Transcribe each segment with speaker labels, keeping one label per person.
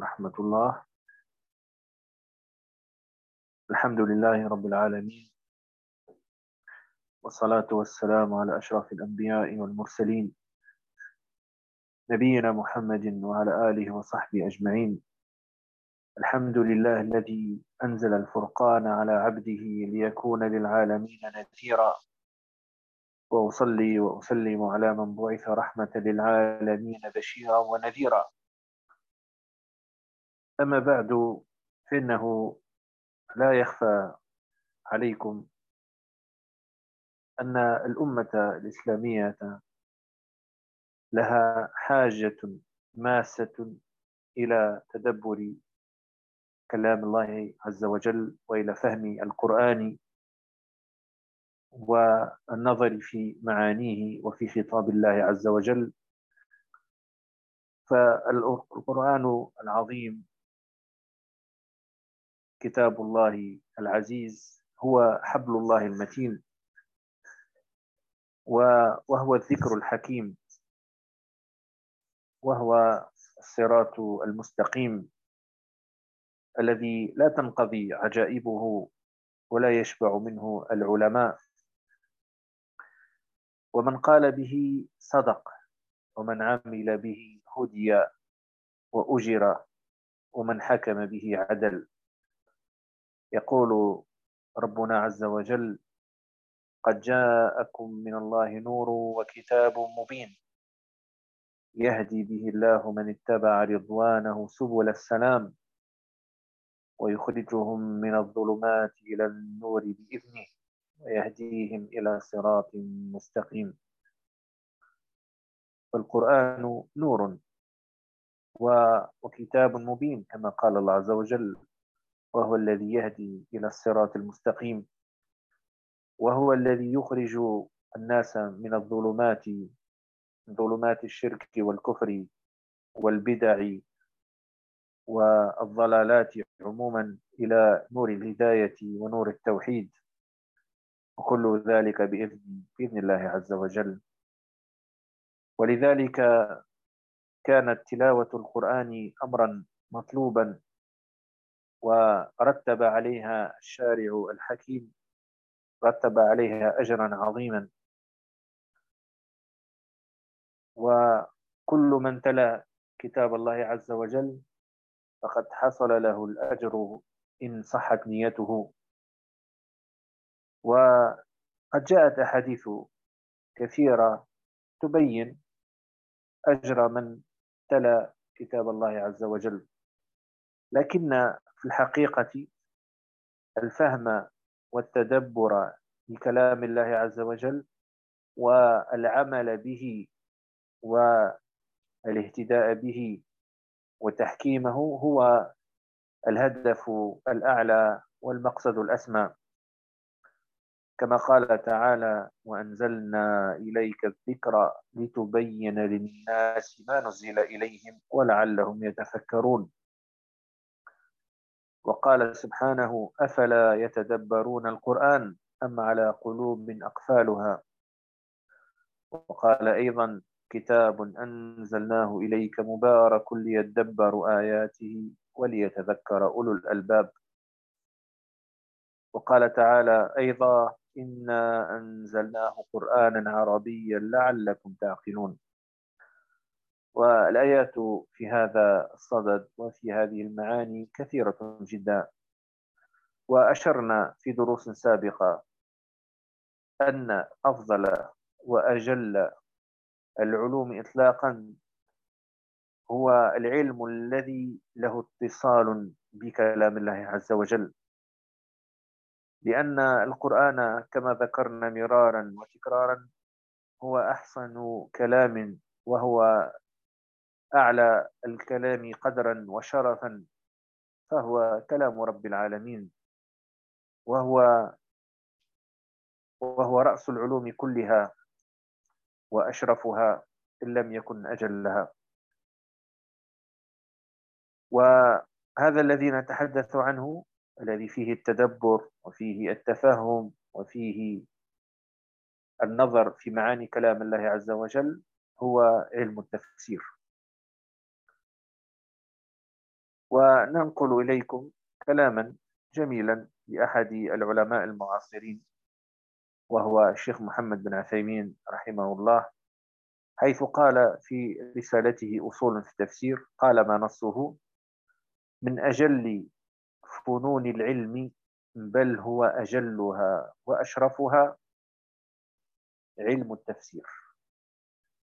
Speaker 1: رحمة الله. الحمد لله رب العالمين. والصلاة والسلام على أشرف الأنبياء والمرسلين. نبينا محمد وعلى آله وصحبه أجمعين. الحمد لله الذي أنزل الفرقان على عبده ليكون للعالمين نذيرا. وأصلي وأسلم على من بعث رحمة للعالمين بشيرا ونذيرا. أما بعد فإنه لا يخفى عليكم أن الأمة الإسلامية لها حاجة ماسة إلى تدبر كلام الله عز وجل وإلى فهم القرآن والنظر في معانيه وفي خطاب الله عز وجل. فالقرآن العظيم كتاب الله العزيز هو حبل الله المتين وهو الذكر الحكيم وهو الصراط المستقيم الذي لا تنقضي عجائبه ولا يشبع منه العلماء. ومن قال به صدق ومن عمل به هدي وأجر ومن حكم به عدل. يقول ربنا عز وجل قد جاءكم من الله نور وكتاب مبين يهدي به الله من اتبع رضوانه سبل السلام ويخرجهم من الظلمات إلى النور بإذنه ويهديهم إلى صراط مستقيم. فالقرآن نور وكتاب مبين كما قال الله عز وجل. وهو الذي يهدي إلى الصراط المستقيم وهو الذي يخرج الناس من الظلمات ظلمات الشرك والكفر والبدع والضلالات عموما إلى نور الهداية ونور التوحيد. وكل ذلك بإذن, بإذن الله عز وجل. ولذلك كانت تلاوة القرآن أمرا مطلوبا ورتب عليها الشارع الحكيم رتب عليها أجرا عظيما وكل من تلا كتاب الله عز وجل فقد حصل له الأجر إن صحت نيته وقد جاءت أحاديث كثيرة تبين أجر من تلا كتاب الله عز وجل لكن في الحقيقة الفهم والتدبر لكلام الله عز وجل والعمل به والاهتداء به وتحكيمه هو الهدف الأعلى والمقصد الأسمى. كما قال تعالى وأنزلنا إليك الذكر لتبين للناس ما نزل إليهم ولعلهم يتفكرون وقال سبحانه أفلا يتدبرون القرآن أم على قلوب أقفالها؟ وقال أيضا كتاب أنزلناه إليك مبارك ليتدبر آياته وليتذكر أولو الألباب. وقال تعالى أيضا إنا أنزلناه قرآنا عربيا لعلكم تعقلون. والآيات في هذا الصدد وفي هذه المعاني كثيرة جدا. وأشرنا في دروس سابقة أن أفضل وأجل العلوم إطلاقا هو العلم الذي له اتصال بكلام الله عز وجل. لأن القرآن كما ذكرنا مرارا وتكرارا هو أحسن كلام وهو أعلى الكلام قدرا وشرفا فهو كلام رب العالمين وهو وهو رأس العلوم كلها وأشرفها إن لم يكن أجلها. وهذا الذي نتحدث عنه الذي فيه التدبر وفيه التفهم وفيه النظر في معاني كلام الله عز وجل هو علم التفسير. وننقل إليكم كلاما جميلا لأحد العلماء المعاصرين وهو الشيخ محمد بن عثيمين رحمه الله حيث قال في رسالته أصول في التفسير قال ما نصه من أجل فنون العلم بل هو أجلها وأشرفها علم التفسير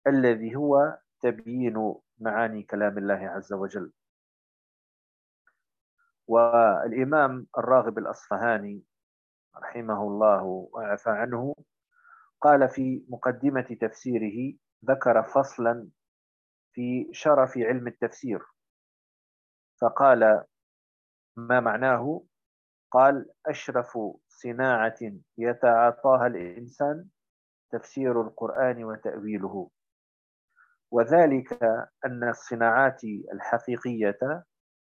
Speaker 1: الذي هو تبيين معاني كلام الله عز وجل. والإمام الراغب الأصفهاني رحمه الله وعفى عنه قال في مقدمة تفسيره ذكر فصلا في شرف علم التفسير فقال ما معناه؟ قال أشرف صناعة يتعاطاها الإنسان تفسير القرآن وتأويله وذلك أن الصناعات الحقيقية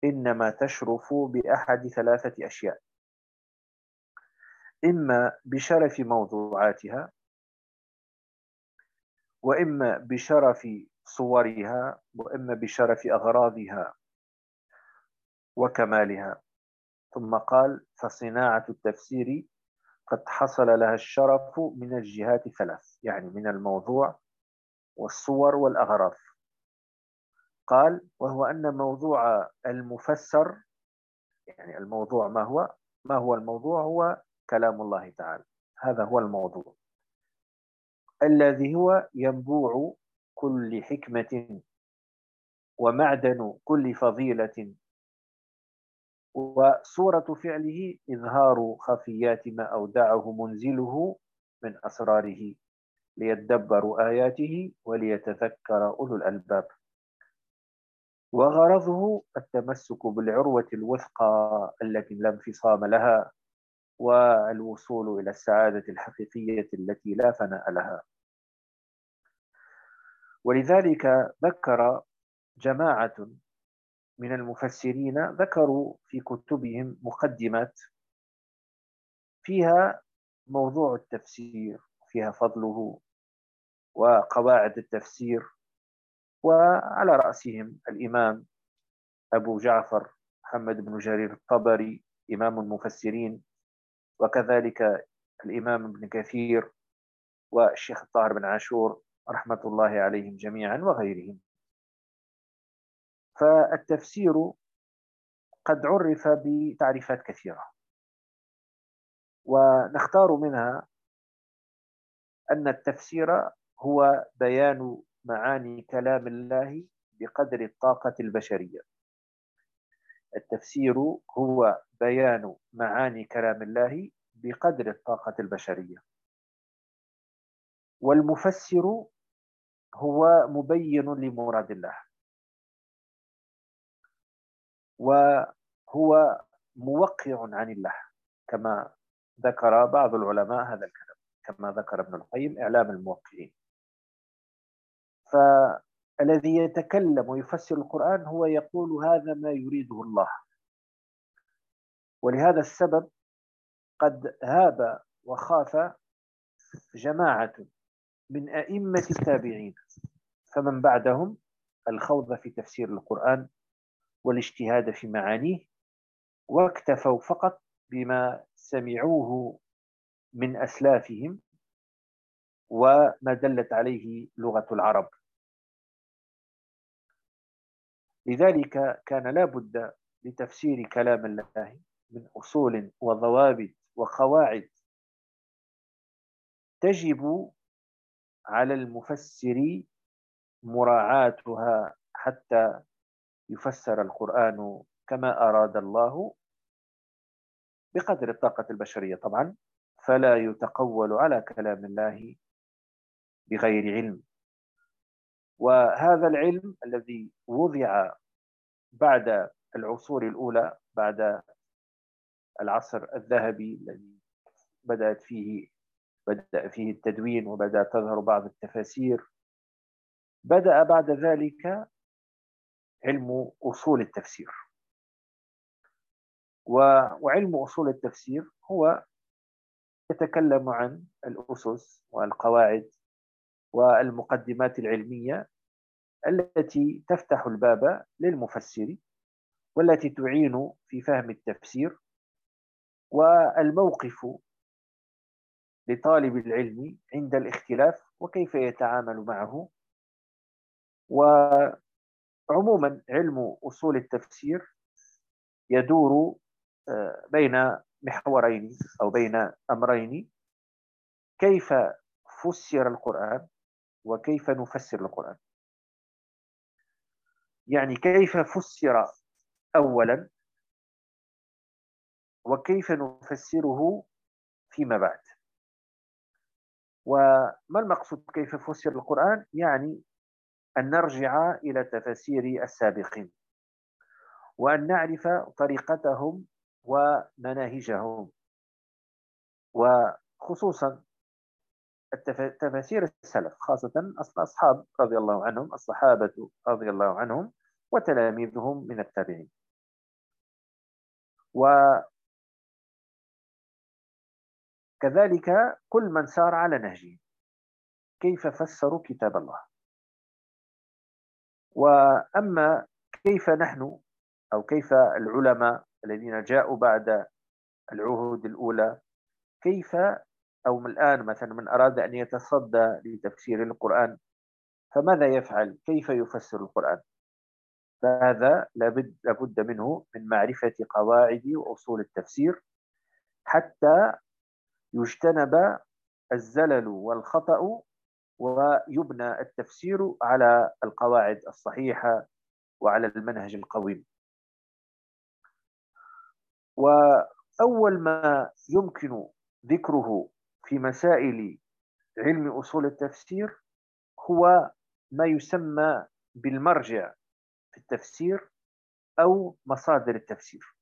Speaker 1: إنما تشرف بأحد ثلاثة أشياء. إما بشرف موضوعاتها وإما بشرف صورها وإما بشرف أغراضها وكمالها. ثم قال فصناعة التفسير قد حصل لها الشرف من الجهات ثلاث يعني من الموضوع والصور والأغراض. قال وهو أن موضوع المفسر يعني الموضوع ما هو؟ ما هو الموضوع؟ هو كلام الله تعالى. هذا هو الموضوع. الذي هو ينبوع كل حكمة ومعدن كل فضيلة. وصورة فعله إظهار خفيات ما أودعه منزله من أسراره ليدبروا آياته وليتذكر أولو الألباب. وغرضه التمسك بالعروة الوثقى التي لا انفصام لها والوصول إلى السعادة الحقيقية التي لا فناء لها. ولذلك ذكر جماعة من المفسرين ذكروا في كتبهم مقدمات فيها موضوع التفسير فيها فضله وقواعد التفسير. وعلى رأسهم الإمام أبو جعفر محمد بن جرير الطبري إمام المفسرين وكذلك الإمام ابن كثير والشيخ الطاهر بن عاشور رحمة الله عليهم جميعا وغيرهم. فالتفسير قد عرف بتعريفات كثيرة ونختار منها أن التفسير هو بيان معاني كلام الله بقدر الطاقة البشرية. التفسير هو بيان معاني كلام الله بقدر الطاقة البشرية. والمفسر هو مبين لمراد الله. وهو موقع عن الله كما ذكر بعض العلماء هذا الكلام كما ذكر ابن القيم إعلام الموقعين. فالذي يتكلم ويفسر القرآن هو يقول هذا ما يريده الله. ولهذا السبب قد هاب وخاف جماعة من أئمة التابعين فمن بعدهم الخوض في تفسير القرآن والاجتهاد في معانيه واكتفوا فقط بما سمعوه من أسلافهم وما دلت عليه لغة العرب. لذلك كان لا بد لتفسير كلام الله من أصول وضوابط وقواعد تجب على المفسر مراعاتها حتى يفسر القرآن كما أراد الله بقدر الطاقة البشرية. طبعا فلا يتقول على كلام الله بغير علم. وهذا العلم الذي وضع بعد العصور الأولى بعد العصر الذهبي الذي بدأت فيه بدأ فيه التدوين وبدأ تظهر بعض التفاسير بدأ بعد ذلك علم أصول التفسير. وعلم أصول التفسير هو يتكلم عن الأسس والقواعد والمقدمات العلمية التي تفتح الباب للمفسر والتي تعين في فهم التفسير والموقف لطالب العلم عند الاختلاف وكيف يتعامل معه وعموما علم أصول التفسير يدور آه، بين محورين أو بين أمرين. كيف فسر القرآن؟ وكيف نفسر القرآن. يعني كيف فسر أولا وكيف نفسره فيما بعد. وما المقصود كيف فسر القرآن؟ يعني أن نرجع إلى تفاسير السابقين وأن نعرف طريقتهم ومناهجهم وخصوصا تفاسير السلف خاصة أصحاب رضي الله عنهم الصحابة رضي الله عنهم وتلاميذهم من التابعين. وكذلك كل من سار على نهجه. كيف فسروا كتاب الله؟ وأما كيف نحن أو كيف العلماء الذين جاءوا بعد العهود الأولى كيف أو من الآن مثلا من أراد أن يتصدى لتفسير القرآن فماذا يفعل؟ كيف يفسر القرآن؟ فهذا لابد, لابد منه من معرفة قواعد وأصول التفسير حتى يجتنب الزلل والخطأ ويبنى التفسير على القواعد الصحيحة وعلى المنهج القويم وأول ما يمكن ذكره في مسائل علم أصول التفسير هو ما يسمى بالمرجع في التفسير أو مصادر التفسير.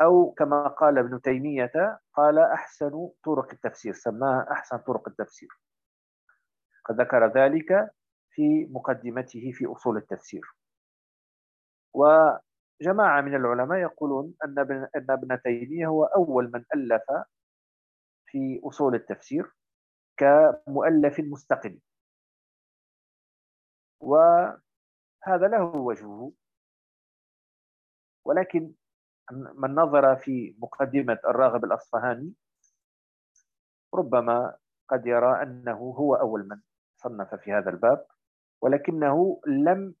Speaker 1: أو كما قال ابن تيمية قال أحسن طرق التفسير سماها أحسن طرق التفسير. قد ذكر ذلك في مقدمته في أصول التفسير. وجماعة من العلماء يقولون أن ابن تيمية هو أول من ألف في أصول التفسير كمؤلف مستقل. وهذا له وجهه. ولكن من نظر في مقدمة الراغب الأصفهاني ربما قد يرى أنه هو أول من صنف في هذا الباب ولكنه لم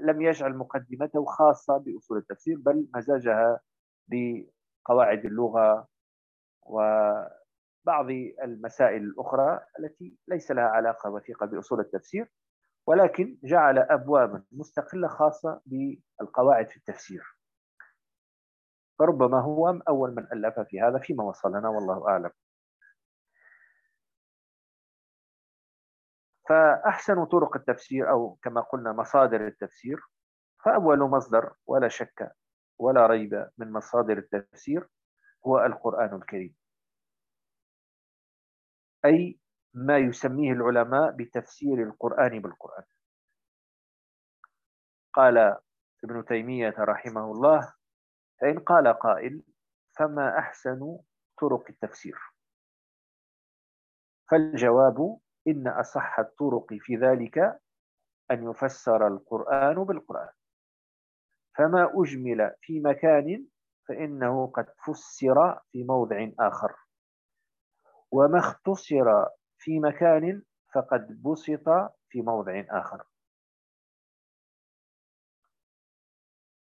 Speaker 1: لم يجعل مقدمته خاصة بأصول التفسير بل مزاجها بقواعد اللغة وبعض المسائل الأخرى التي ليس لها علاقة وثيقة بأصول التفسير ولكن جعل أبوابا مستقلة خاصة بالقواعد في التفسير. فربما هو أول من ألف في هذا فيما وصلنا والله أعلم. فأحسن طرق التفسير أو كما قلنا مصادر التفسير فأول مصدر ولا شك ولا ريب من مصادر التفسير هو القرآن الكريم. أي ما يسميه العلماء بتفسير القرآن بالقرآن. قال ابن تيمية رحمه الله فإن قال قائل فما أحسن طرق التفسير؟ فالجواب إن أصح الطرق في ذلك أن يفسر القرآن بالقرآن. فما أجمل في مكان فإنه قد فسر في موضع آخر. وما اختصر في مكان فقد بسط في موضع آخر.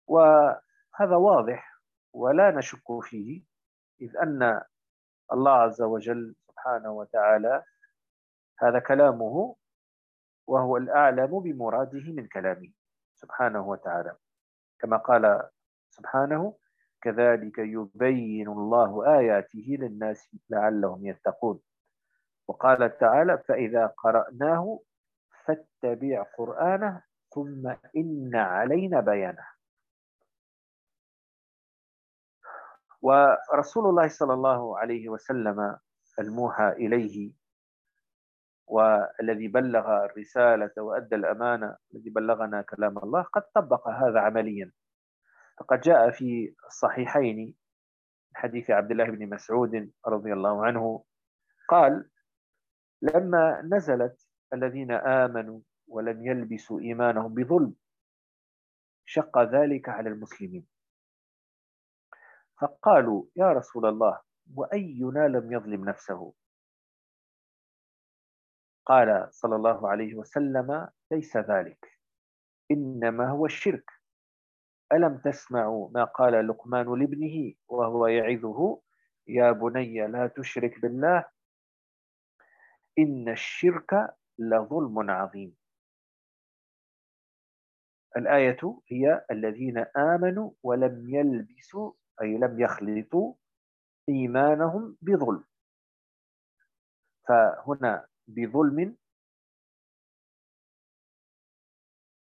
Speaker 1: وهذا واضح ولا نشك فيه إذ أن الله عز وجل سبحانه وتعالى هذا كلامه وهو الأعلم بمراده من كلامه سبحانه وتعالى. كما قال سبحانه كذلك يبين الله آياته للناس لعلهم يتقون. وقال تعالى فإذا قرأناه فاتبع قرآنه ثم إن علينا بيانه. ورسول الله صلى الله عليه وسلم الموحى إليه والذي بلغ الرسالة وأدى الأمانة الذي بلغنا كلام الله قد طبق هذا عمليا. فقد جاء في الصحيحين حديث عبد الله بن مسعود رضي الله عنه. قال لما نزلت الذين آمنوا ولم يلبسوا إيمانهم بظلم شق ذلك على المسلمين. فقالوا يا رسول الله وأينا لم يظلم نفسه؟ قال صلى الله عليه وسلم ليس ذلك إنما هو الشرك. ألم تسمعوا ما قال لقمان لابنه وهو يعظه؟ يا بني لا تشرك بالله إن الشرك لظلم عظيم. الآية هي الذين آمنوا ولم يلبسوا أي لم يخلطوا إيمانهم بظلم. فهنا بظلم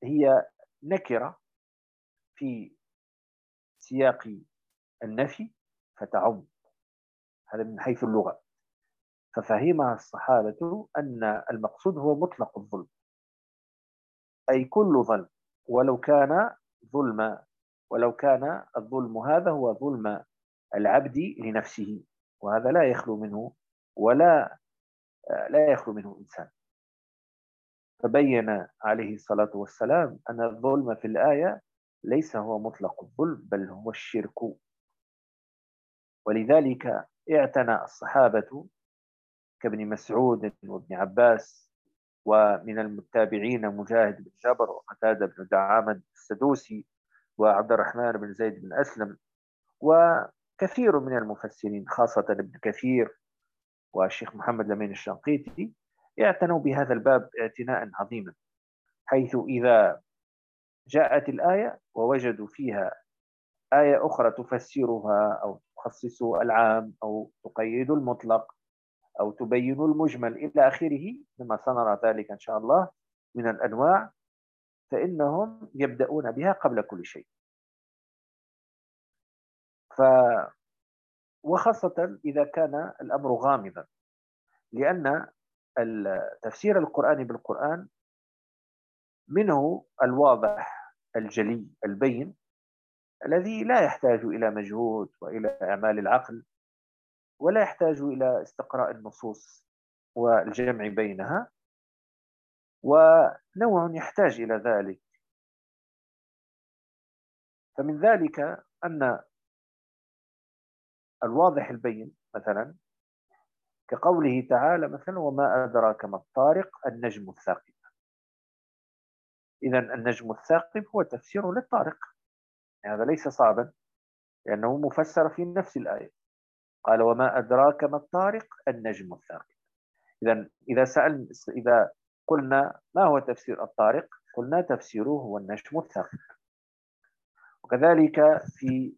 Speaker 1: هي نكرة في سياق النفي فتعم. هذا من حيث اللغة. ففهمها الصحابة أن المقصود هو مطلق الظلم. أي كل ظلم ولو كان ظلما ولو كان الظلم هذا هو ظلم العبد لنفسه. وهذا لا يخلو منه ولا لا يخلو منه إنسان. فبين عليه الصلاة والسلام أن الظلم في الآية ليس هو مطلق الظلم بل هو الشرك. ولذلك اعتنى الصحابة كابن مسعود وابن عباس ومن المتابعين مجاهد بن جبر وقتاد بن دعامة السدوسي وعبد الرحمن بن زيد بن أسلم وكثير من المفسرين خاصة ابن كثير والشيخ محمد لمين الشنقيتي اعتنوا بهذا الباب اعتناء عظيما حيث إذا جاءت الآية ووجدوا فيها آية أخرى تفسرها أو تخصص العام أو تقيد المطلق أو تبين المجمل إلى آخره مما سنرى ذلك إن شاء الله من الأنواع فإنهم يبدأون بها قبل كل شيء. ف وخاصة إذا كان الأمر غامضا لأن تفسير القرآن بالقرآن منه الواضح الجلي البين الذي لا يحتاج إلى مجهود وإلى أعمال العقل ولا يحتاج إلى استقراء النصوص والجمع بينها ونوع يحتاج إلى ذلك. فمن ذلك أن الواضح البين مثلا كقوله تعالى مثلا وما أدراك ما الطارق النجم الثاقب إذا النجم الثاقب هو تفسير للطارق. يعني هذا ليس صعبا لأنه مفسر في نفس الآية. قال وما أدراك ما الطارق؟ النجم الثاقب. إذا إذا سأل إذا قلنا ما هو تفسير الطارق؟ قلنا تفسيره هو النجم الثاقب. وكذلك في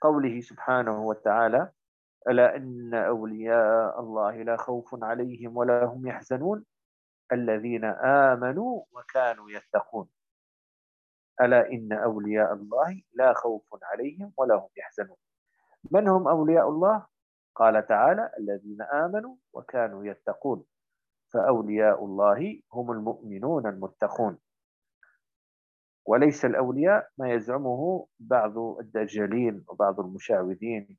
Speaker 1: قوله سبحانه وتعالى ألا إن أولياء الله لا خوف عليهم ولا هم يحزنون؟ الذين آمنوا وكانوا يتقون. ألا إن أولياء الله لا خوف عليهم ولا هم يحزنون. من هم أولياء الله؟ قال تعالى الذين آمنوا وكانوا يتقون. فأولياء الله هم المؤمنون المتقون. وليس الأولياء ما يزعمه بعض الدجالين وبعض المشعوذين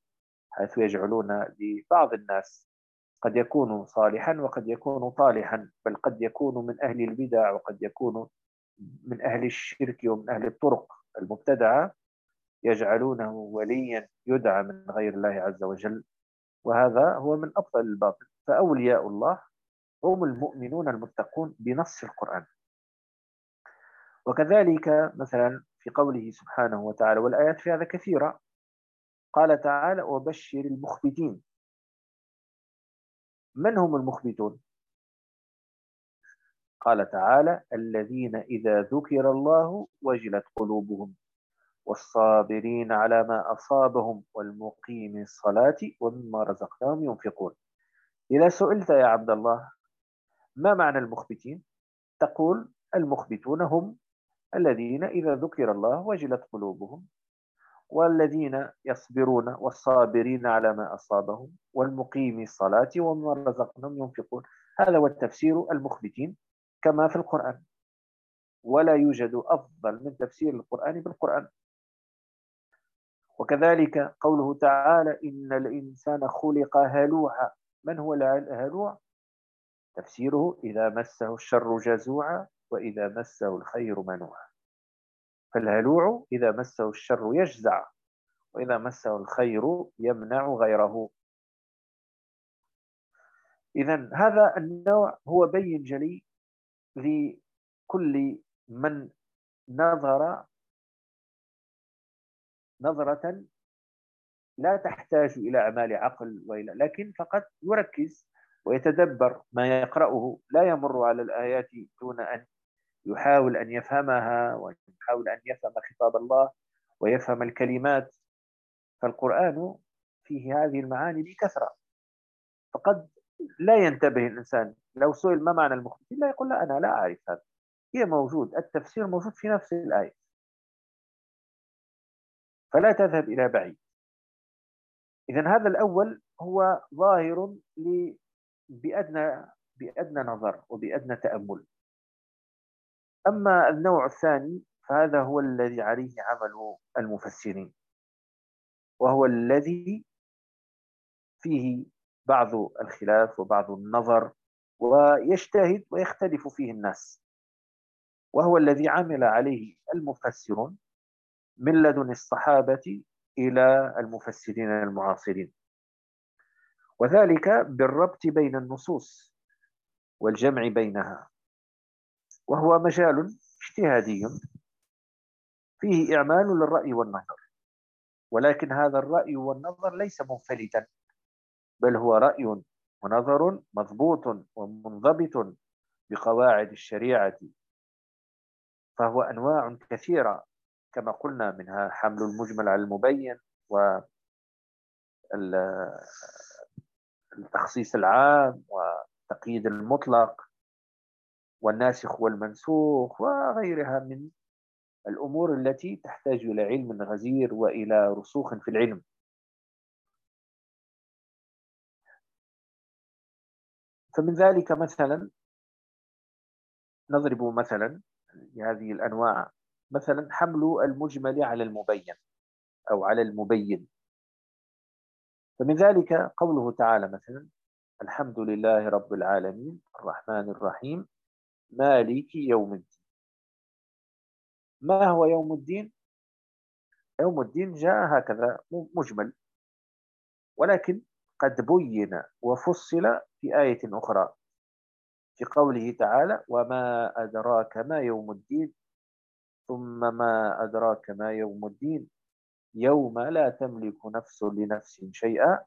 Speaker 1: حيث يجعلون لبعض الناس قد يكون صالحا وقد يكون طالحا بل قد يكون من أهل البدع وقد يكون من أهل الشرك ومن أهل الطرق. المبتدعة يجعلونه وليا يدعى من غير الله عز وجل وهذا هو من أبطل الباطل. فأولياء الله هم المؤمنون المتقون بنص القرآن. وكذلك مثلا في قوله سبحانه وتعالى والآيات في هذا كثيرة قال تعالى وبشر المخبتين من هم المخبتون؟ قال تعالى الذين إذا ذكر الله وجلت قلوبهم والصابرين على ما أصابهم والمقيم الصلاة ومما رزقناهم ينفقون. إذا سئلت يا عبد الله ما معنى المخبتين؟ تقول المخبتون هم الذين إذا ذكر الله وجلت قلوبهم والذين يصبرون والصابرين على ما أصابهم والمقيم الصلاة ومن رزقهم ينفقون. هذا هو التفسير المخبتين كما في القرآن. ولا يوجد أفضل من تفسير القرآن بالقرآن. وكذلك قوله تعالى إن الإنسان خلق هلوعا. من هو الهلوع؟ تفسيره إذا مسه الشر جزوعا وإذا مسه الخير منوعا. فالهلوع إذا مسه الشر يجزع وإذا مسه الخير يمنع غيره. إذا هذا النوع هو بين جلي لكل من نظر نظرة لا تحتاج إلى أعمال عقل وإلى لكن فقط يركز ويتدبر ما يقرأه. لا يمر على الآيات دون أن يحاول أن يفهمها ويحاول أن يفهم خطاب الله ويفهم الكلمات. فالقرآن فيه هذه المعاني بكثرة. فقد لا ينتبه الإنسان. لو سئل ما معنى المخبتين لا يقول لا أنا لا أعرف هذا. هي موجود التفسير موجود في نفس الآية. فلا تذهب إلى بعيد. إذا هذا الأول هو ظاهر بأدنى بأدنى نظر وبأدنى تأمل. أما النوع الثاني فهذا هو الذي عليه عمل المفسرين وهو الذي فيه بعض الخلاف وبعض النظر ويجتهد ويختلف فيه الناس وهو الذي عمل عليه المفسرون من لدن الصحابة إلى المفسرين المعاصرين. وذلك بالربط بين النصوص والجمع بينها. وهو مجال اجتهادي. فيه إعمال للرأي والنظر. ولكن هذا الرأي والنظر ليس منفلتا بل هو رأي ونظر مضبوط ومنضبط بقواعد الشريعة. فهو أنواع كثيرة كما قلنا منها حمل المجمل على المبين و التخصيص العام وتقييد المطلق. والناسخ والمنسوخ وغيرها من الأمور التي تحتاج إلى علم غزير وإلى رسوخ في العلم. فمن ذلك مثلا نضرب مثلا هذه الأنواع. مثلا حمل المجمل على المبين أو على المبين. فمن ذلك قوله تعالى مثلا الحمد لله رب العالمين الرحمن الرحيم مالك يوم الدين. ما هو يوم الدين؟ يوم الدين جاء هكذا مجمل. ولكن قد بين وفصل في آية أخرى في قوله تعالى وما أدراك ما يوم الدين ثم ما أدراك ما يوم الدين يوم لا تملك نفس لنفس شيئا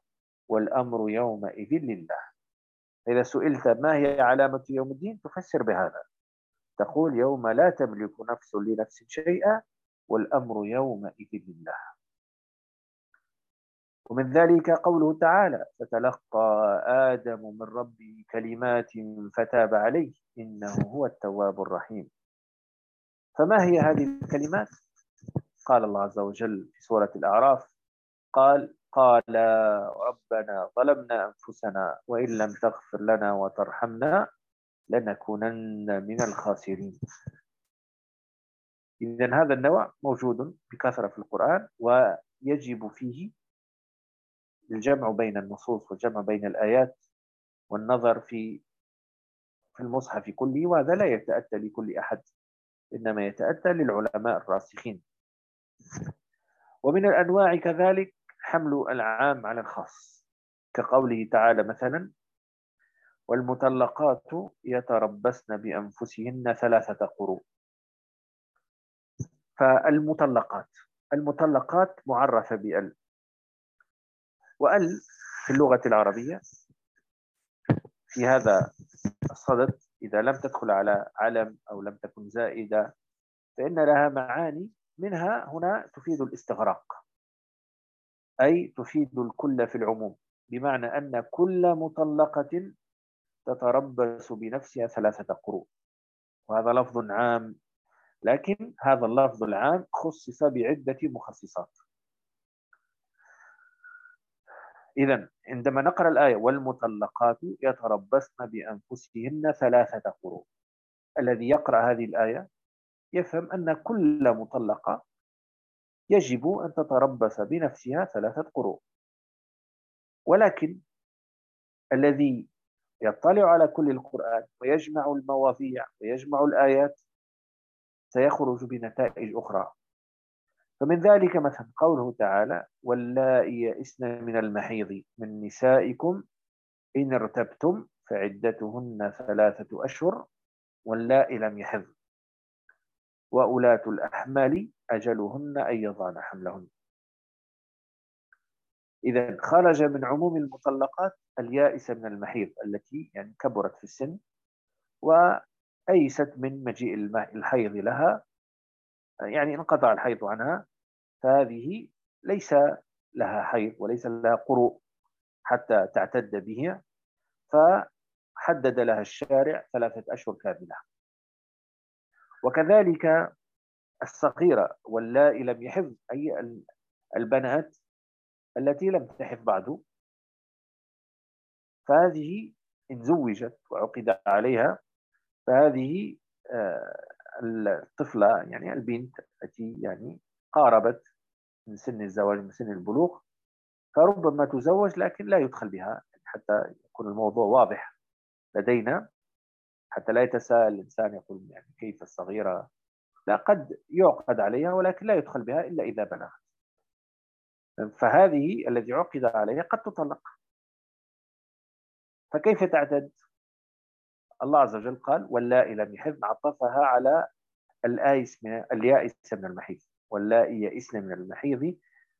Speaker 1: والأمر يومئذ لله. إذا سئلت ما هي علامة يوم الدين تفسر بهذا. تقول يوم لا تملك نفس لنفس شيئا والأمر يومئذ لله. ومن ذلك قوله تعالى فتلقى آدم من ربه كلمات فتاب عليه إنه هو التواب الرحيم. فما هي هذه الكلمات؟ قال الله عز وجل في سورة الأعراف قال قال ربنا ظلمنا أنفسنا وإن لم تغفر لنا وترحمنا لنكونن من الخاسرين. إذن هذا النوع موجود بكثرة في القرآن ويجب فيه الجمع بين النصوص والجمع بين الآيات والنظر في في المصحف كله وهذا لا يتأتى لكل أحد إنما يتأتى للعلماء الراسخين. ومن الأنواع كذلك حمل العام على الخاص كقوله تعالى مثلا والمطلقات يتربصن بأنفسهن ثلاثة قروء فالمطلقات المطلقات معرفة بأل وأل في اللغة العربية. في هذا الصدد إذا لم تدخل على علم أو لم تكن زائدة فإن لها معاني منها هنا تفيد الاستغراق. أي تفيد الكل في العموم بمعنى أن كل مطلقة تتربص بنفسها ثلاثة قروء. وهذا لفظ عام لكن هذا اللفظ العام خصص بعدة مخصصات. إذا عندما نقرأ الآية والمطلقات يتربصن بأنفسهن ثلاثة قروء. الذي يقرأ هذه الآية يفهم أن كل مطلقة يجب أن تتربص بنفسها ثلاثة قروء ولكن الذي يطلع على كل القرآن ويجمع المواضيع ويجمع الآيات سيخرج بنتائج أخرى. فمن ذلك مثلا قوله تعالى واللائي يئسن من المحيض من نسائكم إن ارتبتم فعدتهن ثلاثة أشهر واللائي لم يحذن وأولاة الْأَحْمَالِ أَجَلُهُنَّ أَنْ يَضَعْنَ حَمْلَهُنَّ. إذا خرج من عموم المطلقات اليائسة من المحيض التي يعني كبرت في السن وأيست من مجيء الحيض لها يعني انقطع الحيض عنها. فهذه ليس لها حيض وليس لها قروء حتى تعتد بها. فحدد لها الشارع ثلاثة أشهر كاملة. وكذلك الصغيرة واللائي لم يحف أي البنات التي لم تحف بعد. فهذه إن زوجت وعقد عليها فهذه آه، الطفلة يعني البنت التي يعني قاربت من سن الزواج من سن البلوغ فربما تزوج لكن لا يدخل بها حتى يكون الموضوع واضح لدينا. حتى لا يتساءل الإنسان يقول يعني كيف الصغيرة؟ لا قد يعقد عليها ولكن لا يدخل بها إلا إذا بلغت. فهذه الذي عقد عليها قد تطلق. فكيف تعتد؟ الله عز وجل قال واللائي لم يحضن عطفها على الآيس من اليائس من المحيض واللائي يئسن من المحيض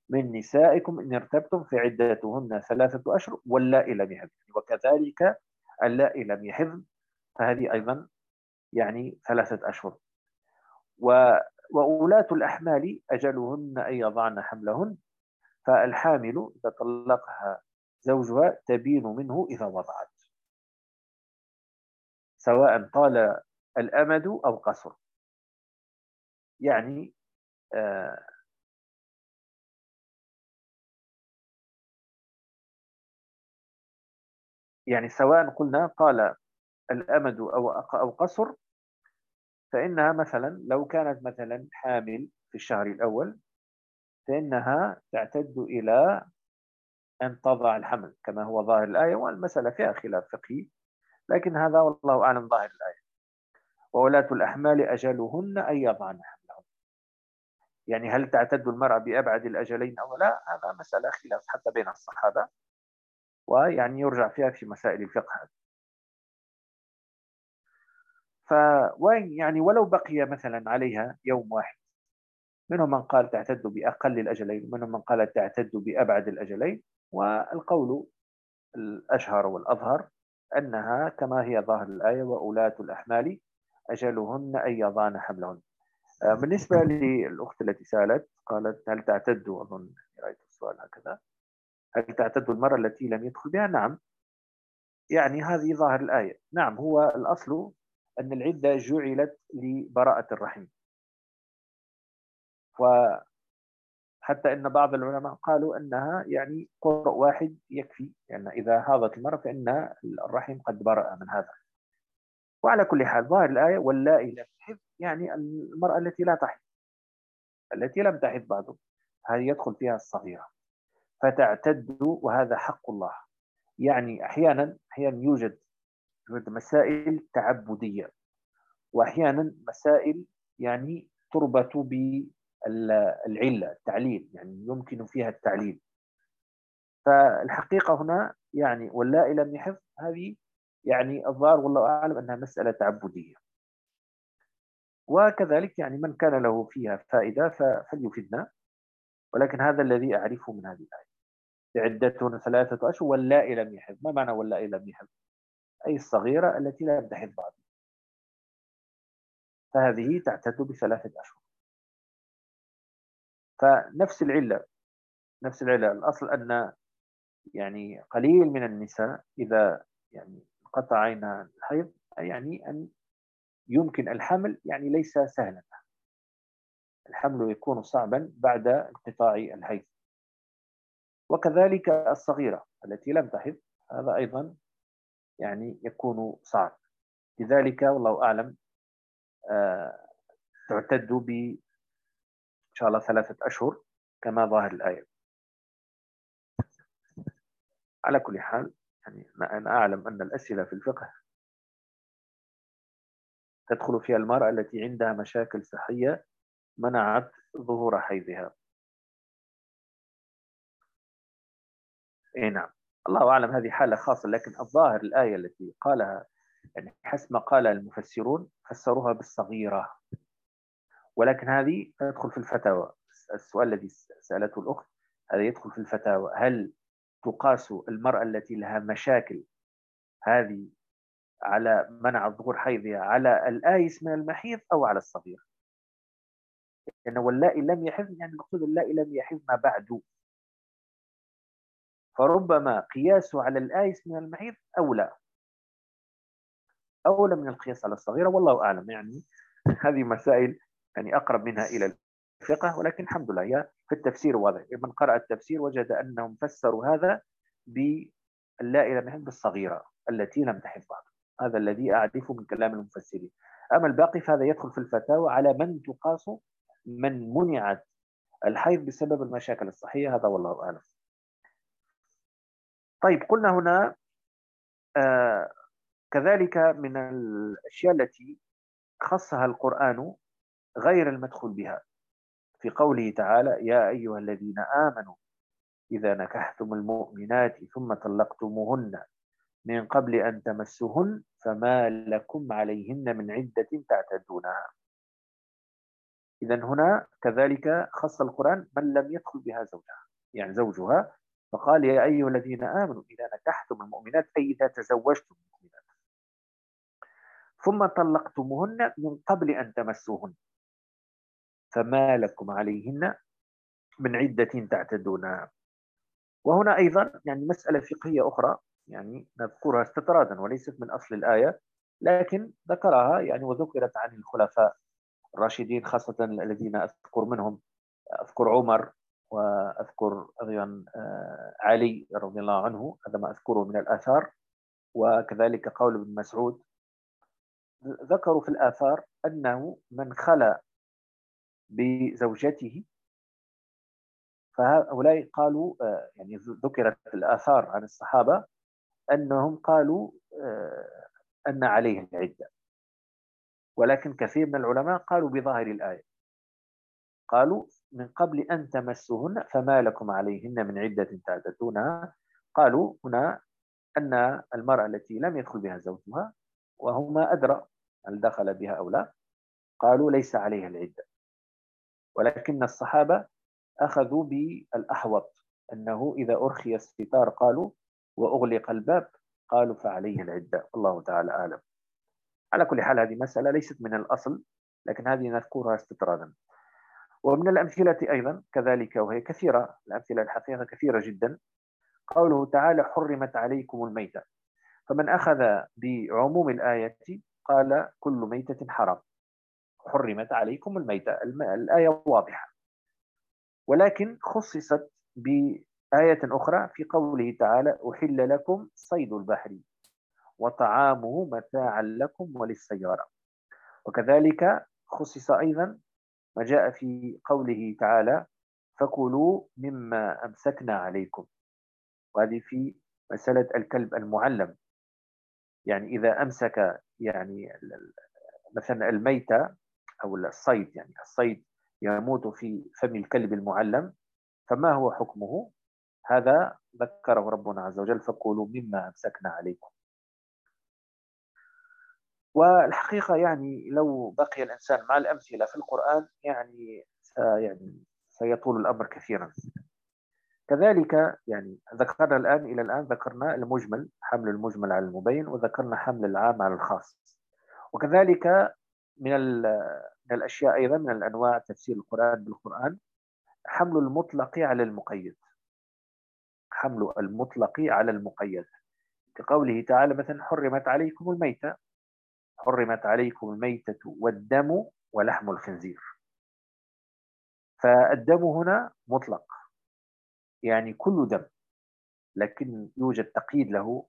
Speaker 1: من نسائكم إن ارتبتم فعدتهن ثلاثة أشهر واللائي لم يحضن يعني وكذلك اللائي لم يحضن فهذه أيضا يعني ثلاثة أشهر. وولاة الأحمال أجلهن أن يضعن حملهن فالحامل إذا طلقها زوجها تبين منه إذا وضعت. سواء طال الأمد أو قصر. يعني آه، يعني سواء قلنا طال الأمد أو أو قصر فإنها مثلا لو كانت مثلا حامل في الشهر الأول فإنها تعتد إلى أن تضع الحمل كما هو ظاهر الآية والمسألة فيها خلاف فقهي لكن هذا والله أعلم ظاهر الآية. وولاة الأحمال أجلهن أن يضعن حملهن. يعني هل تعتد المرأة بأبعد الأجلين أو لا؟ هذا مسألة خلاف حتى بين الصحابة ويعني يرجع فيها في مسائل الفقه. فوين يعني ولو بقي مثلا عليها يوم واحد منهم من قال تعتد بأقل الأجلين ومنهم من قال تعتد بأبعد الأجلين والقول الأشهر والأظهر أنها كما هي ظاهر الآية واولاه الأحمال أجلهن أن يضان حملهن. آه، بالنسبة للأخت التي سألت قالت هل تعتد أظن يعني رأيت السؤال هكذا هل تعتد المرأة التي لم يدخل بها؟ نعم. يعني هذه ظاهر الآية. نعم هو الأصل أن العدة جعلت لبراءة الرحم. وحتى أن بعض العلماء قالوا أنها يعني قرء واحد يكفي. يعني إذا هاضت المرأة فإن الرحم قد برأ من هذا. وعلى كل حال ظاهر الآية واللائي لا تحف يعني المرأة التي لا تحف التي لم تحف بعد هذه يدخل فيها الصغيرة. فتعتد وهذا حق الله. يعني أحيانا أحيانا يوجد مسائل تعبدية. وأحيانا مسائل يعني تربط بالعلة التعليل يعني يمكن فيها التعليل. فالحقيقة هنا يعني واللائي لم يحف هذه يعني الظاهر والله أعلم أنها مسألة تعبدية. وكذلك يعني من كان له فيها فائدة فليفدنا ولكن هذا الذي أعرفه من هذه الآية. عدة ثلاثة أشهر واللائي لم يحف. ما معنى واللائي لم يحف؟ أي الصغيرة التي لا يمتحن بعد فهذه تعتد بثلاثة أشهر. فنفس العلة نفس العلة. الأصل أن يعني قليل من النساء إذا يعني قطع عين الحيض يعني أن يمكن الحمل يعني ليس سهلا. الحمل يكون صعبا بعد انقطاع الحيض. وكذلك الصغيرة التي لم تحض هذا أيضا يعني يكون صعب. لذلك والله أعلم آه، تعتد ب إن شاء الله ثلاثة أشهر كما ظاهر الآية. على كل حال يعني أنا أعلم أن الأسئلة في الفقه تدخل فيها المرأة التي عندها مشاكل صحية منعت ظهور حيزها اي نعم. الله أعلم هذه حالة خاصة لكن الظاهر الآية التي قالها يعني حسب ما قال المفسرون فسروها بالصغيرة. ولكن هذه تدخل في الفتاوى. السؤال الذي سألته الأخت هذا يدخل في الفتاوى. هل تقاس المرأة التي لها مشاكل هذه على منع ظهور حيضها على الآيس من المحيض أو على الصغير؟ لأن يعني واللائي لم يحض يعني المقصود اللائي لم يحض ما بعد. فربما قياسه على الآيس من المحيط أولى أولى من القياس على الصغيرة والله أعلم. يعني هذه مسائل يعني أقرب منها إلى الفقه ولكن الحمد لله هي في التفسير واضح. من قرأ التفسير وجد أنهم فسروا هذا باللائلة إلى عند الصغيرة التي لم تحفظها هذا الذي أعرفه من كلام المفسرين. أما الباقي فهذا يدخل في الفتاوى على من تقاس من منعت الحيض بسبب المشاكل الصحية هذا والله أعلم. طيب قلنا هنا آه، كذلك من الأشياء التي خصها القرآن غير المدخول بها. في قوله تعالى يا أيها الذين آمنوا إذا نكحتم المؤمنات ثم طلقتموهن من قبل أن تمسهن فما لكم عليهن من عدة تعتدونها. إذا هنا كذلك خص القرآن من لم يدخل بها زوجها يعني زوجها فقال يا أيها الذين آمنوا إذا نكحتم المؤمنات أي إذا تزوجتم المؤمنات. ثم طلقتموهن من قبل أن تمسوهن. فما لكم عليهن من عدة تعتدونها وهنا أيضا يعني مسألة فقهية أخرى يعني نذكرها استطرادا وليست من أصل الآية لكن ذكرها يعني وذكرت عن الخلفاء الراشدين خاصة الذين أذكر منهم أذكر عمر وأذكر أيضا آه، علي رضي الله عنه هذا ما أذكره من الآثار وكذلك قول ابن مسعود ذكروا في الآثار أنه من خلى بزوجته فهؤلاء قالوا آه، يعني ذكرت الآثار عن الصحابة أنهم قالوا آه، أن عليه العدة. ولكن كثير من العلماء قالوا بظاهر الآية. قالوا من قبل أن تمسهن فما لكم عليهن من عدة تعتدونها قالوا هنا أن المرأة التي لم يدخل بها زوجها وهما أدرى هل دخل بها أو لا. قالوا ليس عليها العدة. ولكن الصحابة أخذوا بالأحوط أنه إذا أرخي الستار قالوا وأغلق الباب قالوا فعليه العدة. الله تعالى أعلم. على كل حال هذه مسألة ليست من الأصل لكن هذه نذكرها استطرادا. ومن الأمثلة أيضا كذلك وهي كثيرة الأمثلة الحقيقة كثيرة جدا. قوله تعالى حرمت عليكم الميتة. فمن أخذ بعموم الآية قال كل ميتة حرام. حرمت عليكم الميتة. الآية واضحة. ولكن خصصت بآية أخرى في قوله تعالى أحل لكم صيد البحر وطعامه متاعا لكم وللسيارة. وكذلك خصص أيضا وجاء في قوله تعالى فكلوا مما أمسكنا عليكم. وهذه في مسألة الكلب المعلم. يعني إذا أمسك يعني مثلا الميتة أو الصيد يعني الصيد يموت في فم الكلب المعلم فما هو حكمه؟ هذا ذكره ربنا عز وجل فقولوا مما أمسكنا عليكم. والحقيقة يعني لو بقي الإنسان مع الأمثلة في القرآن يعني يعني سيطول الأمر كثيرا. كذلك يعني ذكرنا الآن إلى الآن ذكرنا المجمل حمل المجمل على المبين وذكرنا حمل العام على الخاص. وكذلك من من الأشياء أيضا من الأنواع تفسير القرآن بالقرآن حمل المطلق على المقيد. حمل المطلق على المقيد. كقوله تعالى مثلا حرمت عليكم الميتة حرمت عليكم الميتة والدم ولحم الخنزير فالدم هنا مطلق يعني كل دم لكن يوجد تقييد له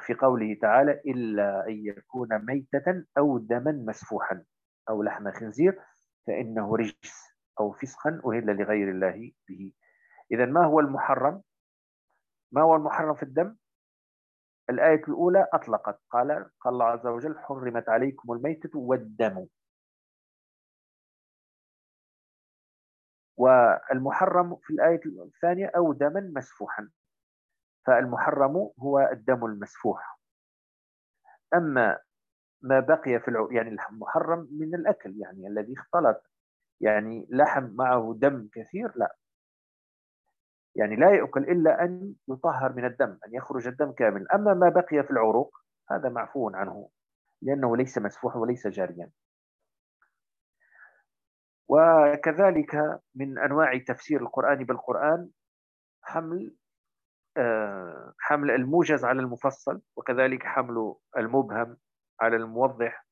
Speaker 1: في قوله تعالى إلا أن يكون ميتة أو دما مسفوحا أو لحم خنزير فإنه رجس أو فسخا أهل لغير الله به إذا ما هو المحرم؟ ما هو المحرم في الدم؟ الآية الأولى أطلقت. قال قال الله عز وجل حرمت عليكم الميتة والدم. والمحرم في الآية الثانية أو دما مسفوحا. فالمحرم هو الدم المسفوح. أما ما بقي في العو... يعني المحرم من الأكل يعني الذي اختلط. يعني لحم معه دم كثير لا. يعني لا يؤكل إلا أن يطهر من الدم أن يخرج الدم كامل. أما ما بقي في العروق هذا معفو عنه لأنه ليس مسفوح وليس جاريا. وكذلك من أنواع تفسير القرآن بالقرآن حمل آه، حمل الموجز على المفصل وكذلك حمل المبهم على الموضح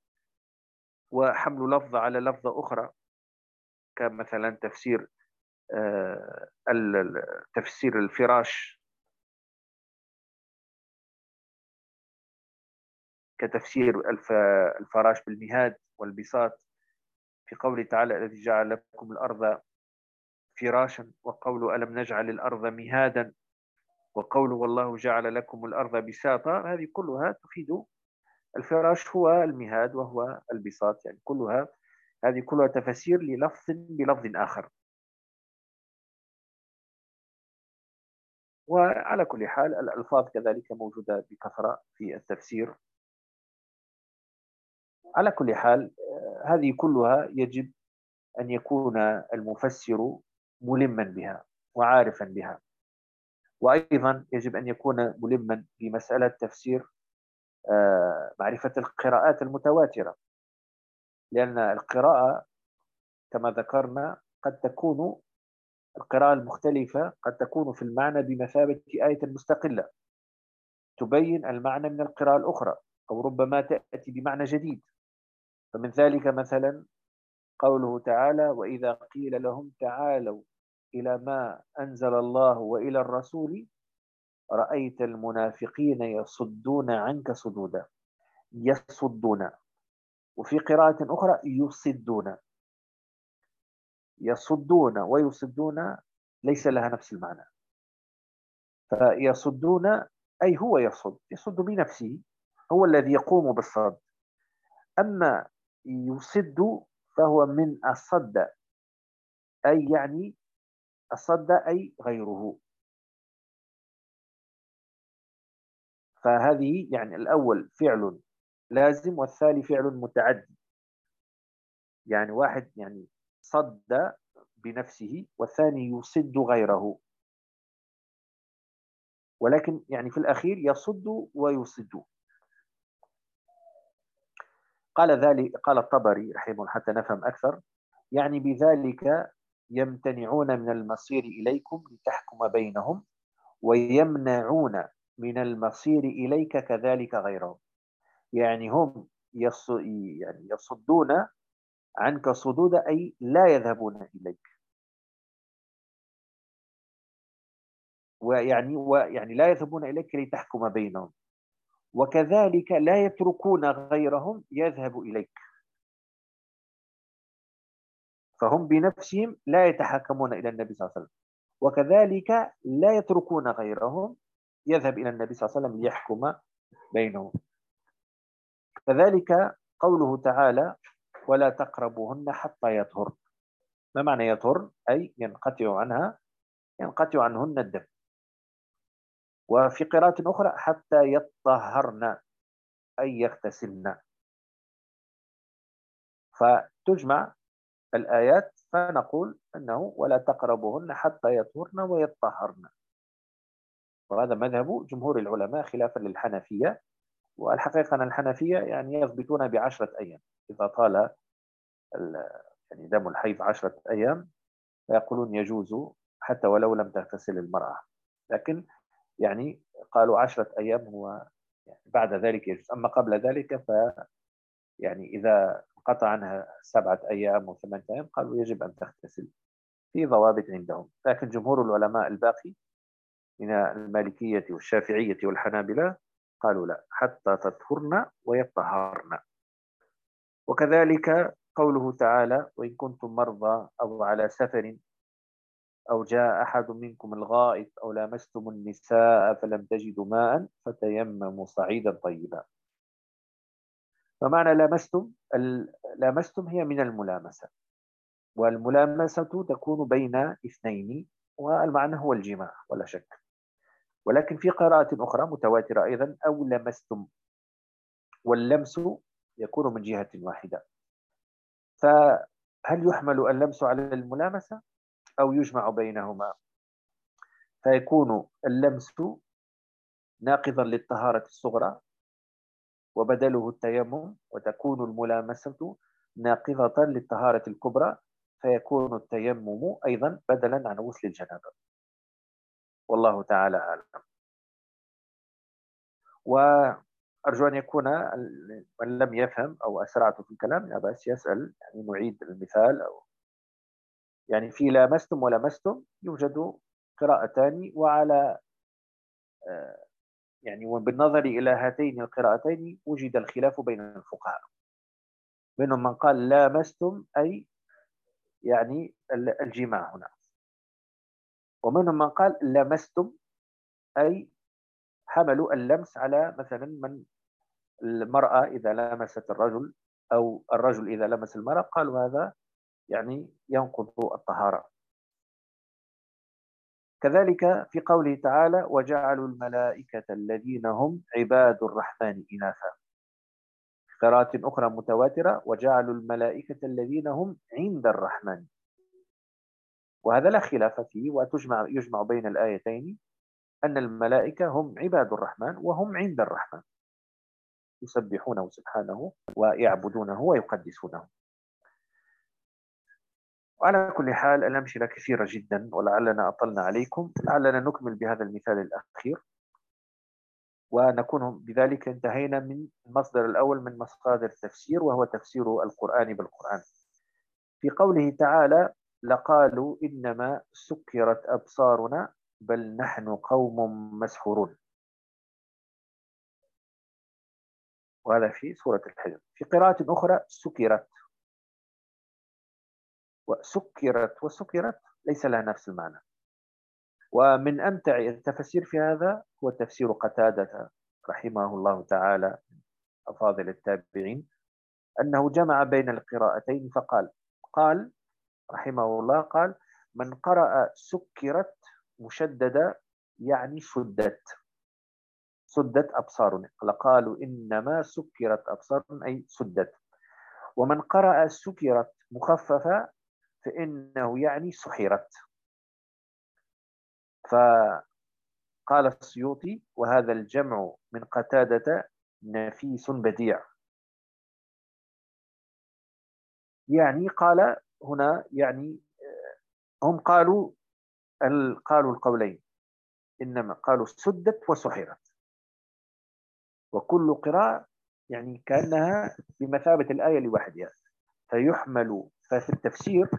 Speaker 1: وحمل لفظة على لفظة أخرى كمثلا تفسير آه، تفسير الفراش كتفسير الفراش بالمهاد والبساط في قوله تعالى الذي جعل لكم الأرض فراشا وقوله ألم نجعل الأرض مهادا؟ وقوله والله جعل لكم الأرض بساطا. هذه كلها تفيد الفراش هو المهاد وهو البساط يعني كلها هذه كلها تفسير للفظ بلفظ آخر. وعلى كل حال الألفاظ كذلك موجودة بكثرة في التفسير. على كل حال هذه كلها يجب أن يكون المفسر ملما بها وعارفا بها. وأيضا يجب أن يكون ملما بمسألة تفسير آه، معرفة القراءات المتواترة. لأن القراءة كما ذكرنا قد تكون القراءة المختلفة قد تكون في المعنى بمثابة آية مستقلة. تبين المعنى من القراءة الأخرى أو ربما تأتي بمعنى جديد. فمن ذلك مثلا قوله تعالى وإذا قيل لهم تعالوا إلى ما أنزل الله وإلى الرسول رأيت المنافقين يصدون عنك صدودا. يصدون. وفي قراءة أخرى يصدون. يصدون ويصدون ليس لها نفس المعنى. فيصدون أي هو يصد يصد بنفسه هو الذي يقوم بالصد. أما يصد فهو من الصد أي يعني الصد أي غيره. فهذه يعني الأول فعل لازم والثاني فعل متعدي. يعني واحد يعني صد بنفسه والثاني يصد غيره. ولكن يعني في الأخير يصد ويصد. قال ذلك قال الطبري رحمه حتى نفهم أكثر. يعني بذلك يمتنعون من المصير إليكم لتحكم بينهم ويمنعون من المصير إليك كذلك غيرهم. يعني هم يص... يعني يصدون عنك صدود أي لا يذهبون إليك. ويعني ويعني لا يذهبون إليك لتحكم بينهم. وكذلك لا يتركون غيرهم يذهب إليك. فهم بنفسهم لا يتحاكمون إلى النبي صلى الله عليه وسلم. وكذلك لا يتركون غيرهم يذهب إلى النبي صلى الله عليه وسلم ليحكم بينهم. كذلك قوله تعالى ولا تقربوهن حتى يطهرن ما معنى يطهرن أي ينقطع عنها ينقطع عنهن الدم. وفي قراءة أخرى حتى يطهرن أي يغتسلن. فتجمع الآيات فنقول أنه ولا تقربهن حتى يطهرن ويطهرن. وهذا مذهب جمهور العلماء خلافا للحنفية. والحقيقة أن الحنفية يعني يضبطون بعشرة أيام. إذا طال يعني دم الحيض عشرة أيام فيقولون يجوز حتى ولو لم تغتسل المرأة. لكن يعني قالوا عشرة أيام هو يعني بعد ذلك يجوز. أما قبل ذلك ف يعني إذا انقطع عنها سبعة أيام وثمانية أيام قالوا يجب أن تغتسل في ضوابط عندهم. لكن جمهور العلماء الباقي من المالكية والشافعية والحنابلة قالوا لا حتى تطهرنا ويطهرنا وكذلك قوله تعالى وإن كنتم مرضى أو على سفر أو جاء أحد منكم الغائط أو لامستم النساء فلم تجدوا ماء فتيمموا صعيدا طيبا. فمعنى لامستم لامستم هي من الملامسة. والملامسة تكون بين اثنين والمعنى هو الجماع ولا شك. ولكن في قراءة أخرى متواترة أيضا أو لمستم واللمس يكون من جهة واحدة. فهل يحمل اللمس على الملامسة؟ أو يجمع بينهما؟ فيكون اللمس ناقضا للطهارة الصغرى وبدله التيمم وتكون الملامسة ناقضة للطهارة الكبرى فيكون التيمم أيضا بدلا عن غسل الجنابة. والله تعالى أعلم. وأرجو أن يكون من لم يفهم أو أسرعت في الكلام لا بأس يسأل يعني نعيد المثال أو يعني في لامستم ولمستم يوجد قراءتان وعلى آه، يعني وبالنظر إلى هاتين القراءتين وجد الخلاف بين الفقهاء. منهم من قال لامستم أي يعني الجماع هنا. ومنهم من قال لمستم أي حملوا اللمس على مثلا من المرأة إذا لمست الرجل أو الرجل إذا لمس المرأة قالوا هذا يعني ينقض الطهارة. كذلك في قوله تعالى وجعلوا الملائكة الذين هم عباد الرحمن إناثا قراءة أخرى متواترة وجعلوا الملائكة الذين هم عند الرحمن وهذا لا خلاف فيه وتجمع يجمع بين الآيتين أن الملائكة هم عباد الرحمن وهم عند الرحمن يسبحونه سبحانه ويعبدونه ويقدسونه. وعلى كل حال الأمثلة كثيرة جدا ولعلنا أطلنا عليكم. لعلنا نكمل بهذا المثال الأخير. ونكون بذلك انتهينا من المصدر الأول من مصادر التفسير وهو تفسير القرآن بالقرآن. في قوله تعالى لقالوا إنما سكرت أبصارنا بل نحن قوم مسحورون. وهذا في سورة الحجر. في قراءة أخرى سكرت. وسكرت وسكرت ليس لها نفس المعنى. ومن أمتع التفسير في هذا هو تفسير قتادة رحمه الله تعالى أفاضل التابعين أنه جمع بين القراءتين فقال قال رحمه الله قال من قرأ سكرت مشددة يعني شدت. سدت أبصارنا لقالوا إنما سكرت أبصارنا أي سدت ومن قرأ سكرت مخففة فإنه يعني سحرت. فقال السيوطي وهذا الجمع من قتادة نفيس بديع. يعني قال هنا يعني آه، هم قالوا قالوا القولين. إنما قالوا سدت وسحرت. وكل قراءة يعني كأنها بمثابة الآية لوحدها. فيحمل ففي التفسير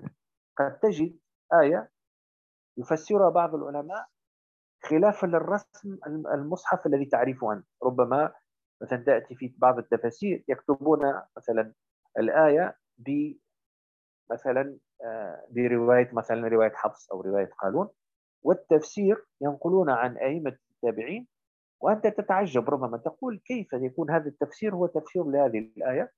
Speaker 1: قد تجد آية يفسرها بعض العلماء خلافا للرسم المصحف الذي تعرفه أنت. ربما مثلا تأتي في بعض التفاسير يكتبون مثلا الآية ب مثلا آه، برواية مثلا رواية حفص أو رواية قالون والتفسير ينقلون عن أئمة التابعين وأنت تتعجب ربما تقول كيف يكون هذا التفسير هو تفسير لهذه الآية؟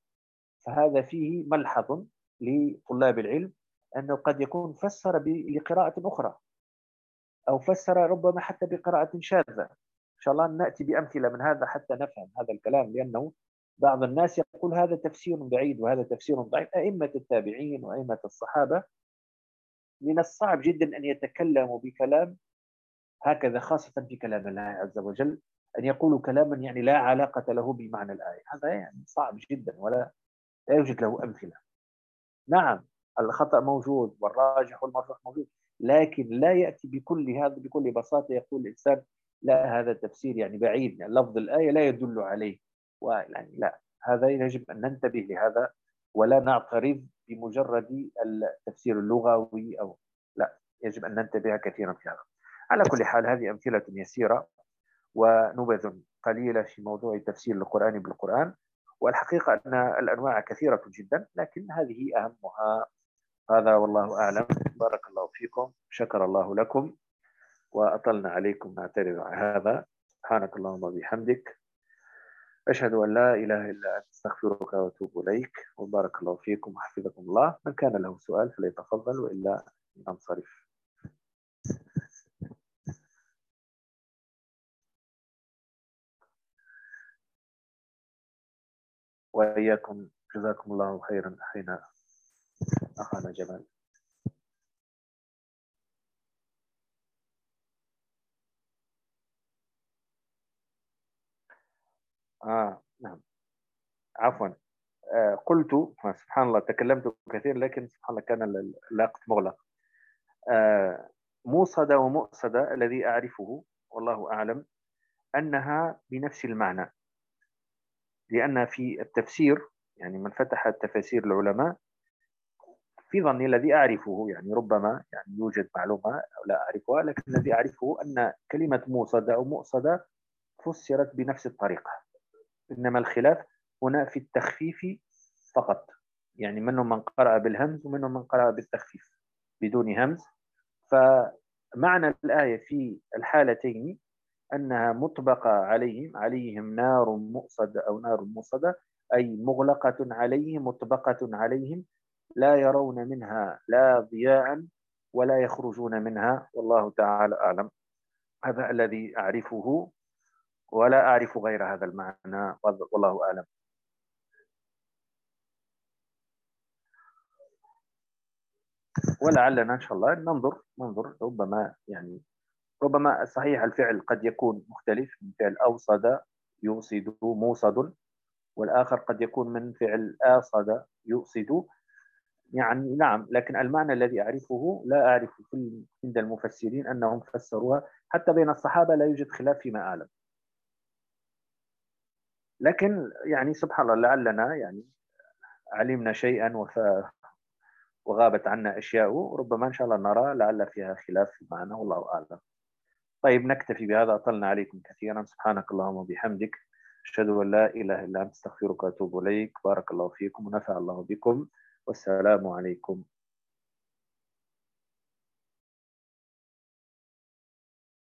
Speaker 1: فهذا فيه ملحظ لطلاب العلم أنه قد يكون فسر لقراءة أخرى أو فسر ربما حتى بقراءة شاذة. إن شاء الله نأتي بأمثلة من هذا حتى نفهم هذا الكلام لأنه بعض الناس يقول هذا تفسير بعيد وهذا تفسير ضعيف. أئمة التابعين وأئمة الصحابة من الصعب جدا أن يتكلموا بكلام هكذا خاصة في كلام الله عز وجل أن يقولوا كلاما يعني لا علاقة له بمعنى الآية. هذا يعني صعب جدا ولا لا يوجد له أمثلة. نعم الخطأ موجود والراجح والمرجح موجود لكن لا يأتي بكل هذا بكل بساطة يقول الإنسان لا هذا التفسير يعني بعيد يعني لفظ الآية لا يدل عليه. لا هذا يجب أن ننتبه لهذا ولا نعترض بمجرد التفسير اللغوي أو لا يجب أن ننتبه كثيرا في هذا. على كل حال هذه أمثلة يسيرة ونبذ قليلة في موضوع تفسير القرآن بالقرآن. والحقيقة أن الأنواع كثيرة جدا لكن هذه أهمها. هذا والله أعلم. بارك الله فيكم. شكر الله لكم. وأطلنا عليكم نعترض على هذا. سبحانك اللهم وبحمدك. أشهد أن لا إله إلا أنت أستغفرك وأتوب إليك وبارك الله فيكم وحفظكم الله. من كان له سؤال فليتفضل وإلا ننصرف. وإياكم جزاكم الله خيرا أخينا أخانا جمال. آه نعم. عفوا. آه قلت سبحان الله تكلمت كثير لكن سبحان الله كان الوقت مغلق. آه ومؤصدة الذي أعرفه والله أعلم أنها بنفس المعنى. لأن في التفسير يعني من فتح تفاسير العلماء في ظني الذي أعرفه يعني ربما يعني يوجد معلومة لا أعرفها لكن الذي أعرفه أن كلمة موصدة أو مؤصدة فسرت بنفس الطريقة. إنما الخلاف هنا في التخفيف فقط. يعني منهم من قرأ بالهمز ومنهم من قرأ بالتخفيف بدون همز. فمعنى الآية في الحالتين أنها مطبقة عليهم عليهم نار مؤصدة أو نار مؤصدة أي مغلقة عليهم مطبقة عليهم لا يرون منها لا ضياء ولا يخرجون منها والله تعالى أعلم. هذا الذي أعرفه ولا أعرف غير هذا المعنى. والله أعلم. ولعلنا إن شاء الله ننظر ننظر. ربما يعني ربما صحيح الفعل قد يكون مختلف. من فعل أوصد يوصد موصد والآخر قد يكون من فعل آصد يؤصد يعني نعم لكن المعنى الذي أعرفه لا أعرف عند المفسرين أنهم فسروها. حتى بين الصحابة لا يوجد خلاف فيما أعلم. لكن يعني سبحان الله لعلنا يعني علمنا شيئا وف وغابت عنا أشياء ربما إن شاء الله نرى لعل فيها خلاف في المعنى والله أعلم. طيب نكتفي بهذا. أطلنا عليكم كثيرا. سبحانك اللهم وبحمدك. أشهد أن لا إله إلا أنت أستغفرك وأتوب إليك. بارك الله فيكم ونفع الله بكم. والسلام عليكم.